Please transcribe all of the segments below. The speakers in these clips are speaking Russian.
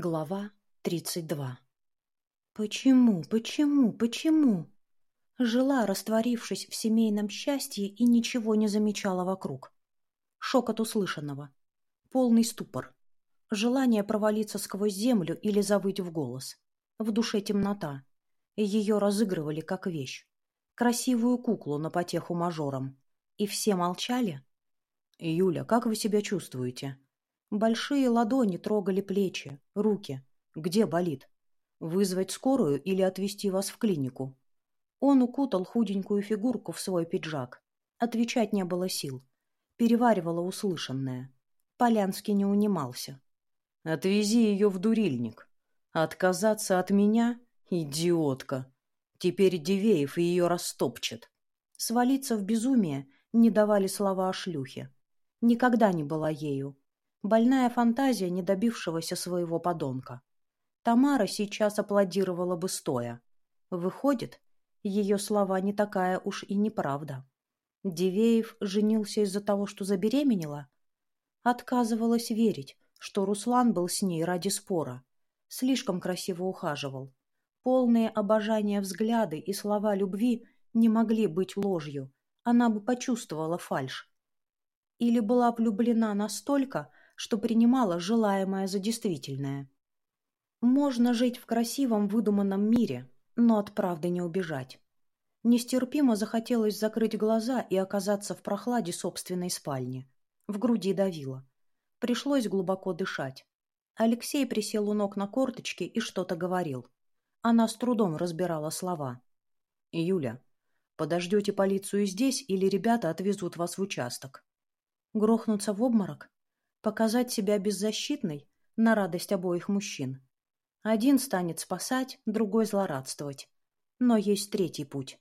Глава 32 Почему, почему, почему? Жила, растворившись в семейном счастье, и ничего не замечала вокруг. Шок от услышанного. Полный ступор. Желание провалиться сквозь землю или завыть в голос. В душе темнота. Ее разыгрывали как вещь. Красивую куклу на потеху мажорам. И все молчали? «Юля, как вы себя чувствуете?» Большие ладони трогали плечи, руки. Где болит? Вызвать скорую или отвезти вас в клинику? Он укутал худенькую фигурку в свой пиджак. Отвечать не было сил. Переваривало услышанное. Полянский не унимался. «Отвези ее в дурильник. Отказаться от меня? Идиотка! Теперь Дивеев ее растопчет». Свалиться в безумие не давали слова о шлюхе. Никогда не была ею, Больная фантазия не добившегося своего подонка. Тамара сейчас аплодировала бы стоя. Выходит, ее слова не такая уж и неправда. Дивеев женился из-за того, что забеременела? Отказывалась верить, что Руслан был с ней ради спора. Слишком красиво ухаживал. Полные обожания взгляды и слова любви не могли быть ложью. Она бы почувствовала фальшь. Или была влюблена настолько, что принимала желаемое за действительное. Можно жить в красивом выдуманном мире, но от правды не убежать. Нестерпимо захотелось закрыть глаза и оказаться в прохладе собственной спальни. В груди давило. Пришлось глубоко дышать. Алексей присел у ног на корточки и что-то говорил. Она с трудом разбирала слова. «Юля, подождете полицию здесь или ребята отвезут вас в участок?» Грохнуться в обморок? Показать себя беззащитной на радость обоих мужчин. Один станет спасать, другой злорадствовать. Но есть третий путь.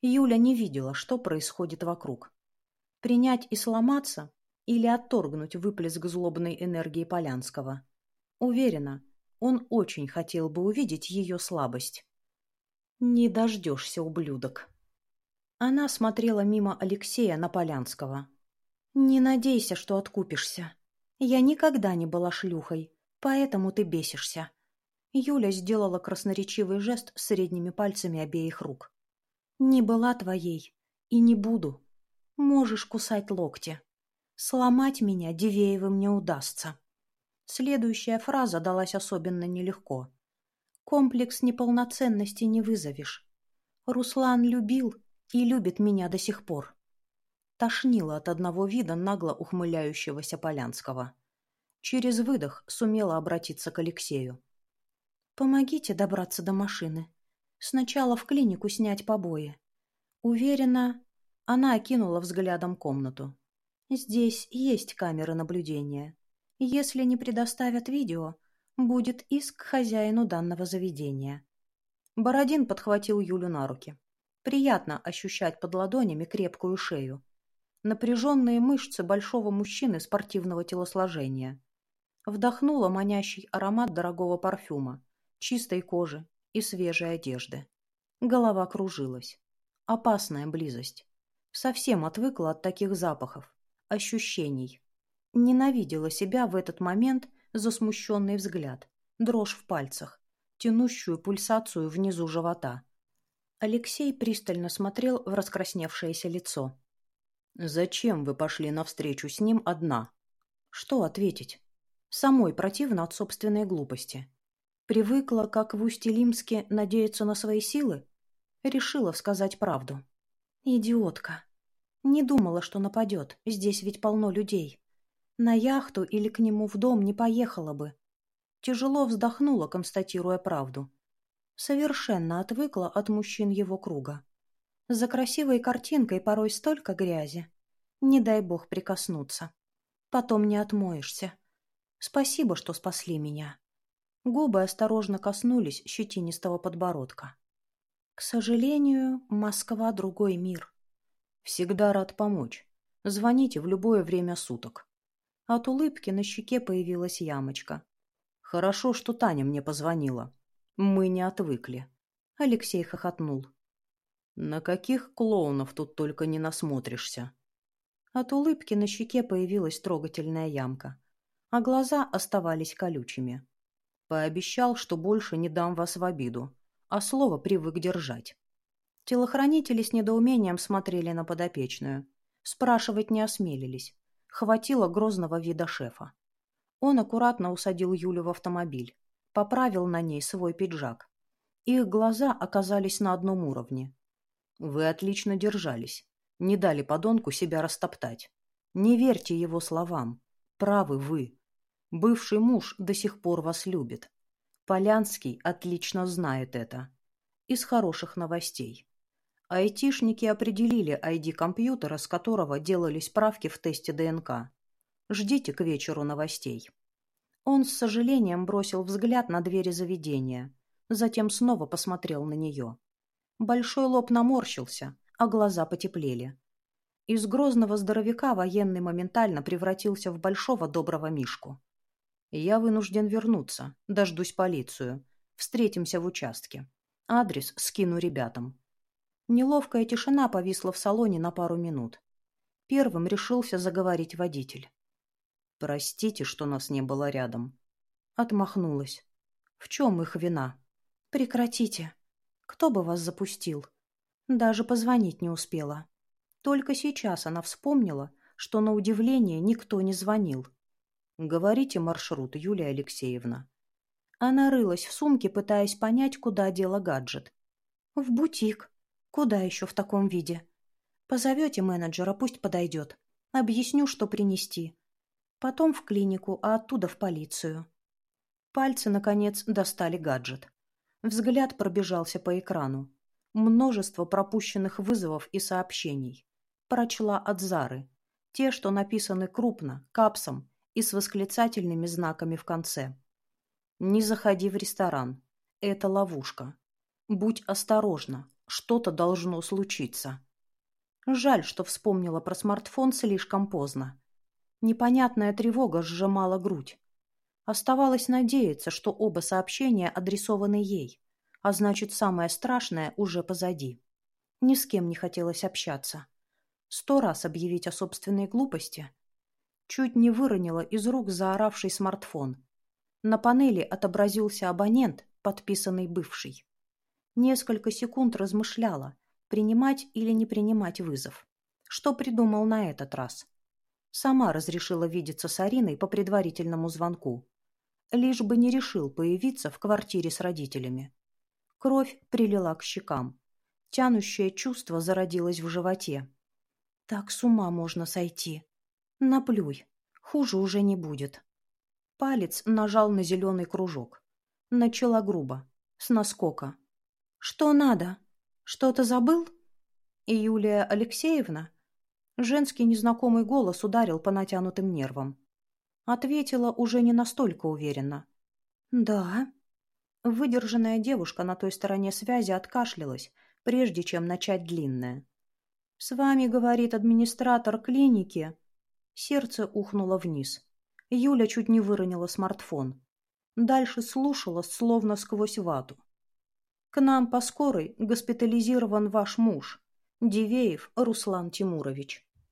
Юля не видела, что происходит вокруг. Принять и сломаться или отторгнуть выплеск злобной энергии Полянского. Уверена, он очень хотел бы увидеть ее слабость. «Не дождешься, ублюдок». Она смотрела мимо Алексея на Полянского. «Не надейся, что откупишься. Я никогда не была шлюхой, поэтому ты бесишься. Юля сделала красноречивый жест средними пальцами обеих рук. Не была твоей и не буду. Можешь кусать локти. Сломать меня Дивеевым не удастся. Следующая фраза далась особенно нелегко. Комплекс неполноценности не вызовешь. Руслан любил и любит меня до сих пор. Тошнило от одного вида нагло ухмыляющегося Полянского. Через выдох сумела обратиться к Алексею. «Помогите добраться до машины. Сначала в клинику снять побои. Уверена...» Она окинула взглядом комнату. «Здесь есть камеры наблюдения. Если не предоставят видео, будет иск хозяину данного заведения». Бородин подхватил Юлю на руки. Приятно ощущать под ладонями крепкую шею напряженные мышцы большого мужчины спортивного телосложения. Вдохнула манящий аромат дорогого парфюма, чистой кожи и свежей одежды. Голова кружилась. Опасная близость. Совсем отвыкла от таких запахов, ощущений. Ненавидела себя в этот момент за смущенный взгляд, дрожь в пальцах, тянущую пульсацию внизу живота. Алексей пристально смотрел в раскрасневшееся лицо. «Зачем вы пошли навстречу с ним одна?» «Что ответить?» Самой противно от собственной глупости. Привыкла, как в Усть-Илимске, надеяться на свои силы? Решила сказать правду. Идиотка. Не думала, что нападет, здесь ведь полно людей. На яхту или к нему в дом не поехала бы. Тяжело вздохнула, констатируя правду. Совершенно отвыкла от мужчин его круга. За красивой картинкой порой столько грязи. Не дай бог прикоснуться. Потом не отмоешься. Спасибо, что спасли меня. Губы осторожно коснулись щетинистого подбородка. К сожалению, Москва — другой мир. Всегда рад помочь. Звоните в любое время суток. От улыбки на щеке появилась ямочка. Хорошо, что Таня мне позвонила. Мы не отвыкли. Алексей хохотнул. На каких клоунов тут только не насмотришься. От улыбки на щеке появилась трогательная ямка, а глаза оставались колючими. Пообещал, что больше не дам вас в обиду, а слово привык держать. Телохранители с недоумением смотрели на подопечную. Спрашивать не осмелились. Хватило грозного вида шефа. Он аккуратно усадил Юлю в автомобиль, поправил на ней свой пиджак. Их глаза оказались на одном уровне. Вы отлично держались. Не дали подонку себя растоптать. Не верьте его словам. Правы вы. Бывший муж до сих пор вас любит. Полянский отлично знает это. Из хороших новостей. Айтишники определили ID компьютера, с которого делались правки в тесте ДНК. Ждите к вечеру новостей. Он с сожалением бросил взгляд на двери заведения, затем снова посмотрел на нее. Большой лоб наморщился, а глаза потеплели. Из грозного здоровяка военный моментально превратился в большого доброго мишку. «Я вынужден вернуться. Дождусь полицию. Встретимся в участке. Адрес скину ребятам». Неловкая тишина повисла в салоне на пару минут. Первым решился заговорить водитель. «Простите, что нас не было рядом». Отмахнулась. «В чем их вина?» «Прекратите. Кто бы вас запустил?» Даже позвонить не успела. Только сейчас она вспомнила, что на удивление никто не звонил. «Говорите маршрут, Юлия Алексеевна». Она рылась в сумке, пытаясь понять, куда дела гаджет. «В бутик. Куда еще в таком виде? Позовете менеджера, пусть подойдет. Объясню, что принести. Потом в клинику, а оттуда в полицию». Пальцы, наконец, достали гаджет. Взгляд пробежался по экрану. Множество пропущенных вызовов и сообщений прочла от Зары. Те, что написаны крупно, капсом и с восклицательными знаками в конце. «Не заходи в ресторан. Это ловушка. Будь осторожна. Что-то должно случиться». Жаль, что вспомнила про смартфон слишком поздно. Непонятная тревога сжимала грудь. Оставалось надеяться, что оба сообщения адресованы ей, а значит, самое страшное уже позади. Ни с кем не хотелось общаться сто раз объявить о собственной глупости. Чуть не выронила из рук заоравший смартфон. На панели отобразился абонент, подписанный бывший. Несколько секунд размышляла, принимать или не принимать вызов. Что придумал на этот раз? Сама разрешила видеться с Ариной по предварительному звонку. Лишь бы не решил появиться в квартире с родителями. Кровь прилила к щекам. Тянущее чувство зародилось в животе. Так с ума можно сойти. Наплюй. Хуже уже не будет. Палец нажал на зеленый кружок. Начала грубо. С наскока. «Что надо? Что-то забыл?» И Юлия Алексеевна? Женский незнакомый голос ударил по натянутым нервам. Ответила уже не настолько уверенно. «Да». Выдержанная девушка на той стороне связи откашлялась, прежде чем начать длинное. «С вами, — говорит администратор клиники». Сердце ухнуло вниз. Юля чуть не выронила смартфон. Дальше слушала, словно сквозь вату. «К нам по скорой госпитализирован ваш муж, Дивеев Руслан Тимурович.